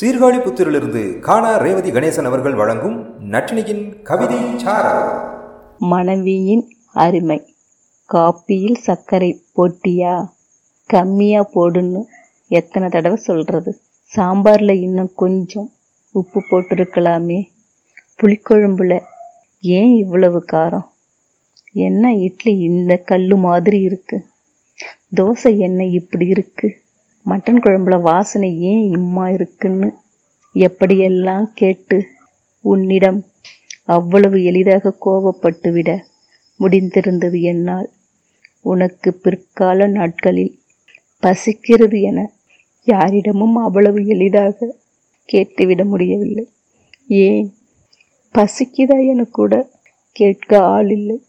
சீர்காழி புத்திரிலிருந்து காணா ரேவதி கணேசன் அவர்கள் வழங்கும் நட்டினியின் கவிதை மனைவியின் அருமை. காப்பியில் சர்க்கரை போட்டியா? கம்மியா போடுன்னு எத்தனை தடவை சொல்றது? சாம்பார்ல இன்னும் கொஞ்சம் உப்பு போட்டிருக்கலாமே. புளிக்குழம்புல ஏன் இவ்வளவு காரம்? என்ன இட்லி இந்த கல்லு மாதிரி இருக்கு? தோசை என்ன இப்படி இருக்குது மட்டன் குழம்புல வாசனை ஏன் இம்மா இருக்குன்னு எப்படியெல்லாம் கேட்டு உன்னிடம் அவ்வளவு எளிதாக கோபப்பட்டுவிட முடிந்திருந்தது என்னால். உனக்கு பிற்கால நாட்களில் பசிக்கிறது என யாரிடமும் அவ்வளவு எளிதாக கேட்டுவிட முடியவில்லை. ஏன்? பசிக்குதா என கூட கேட்க ஆள் இல்லை.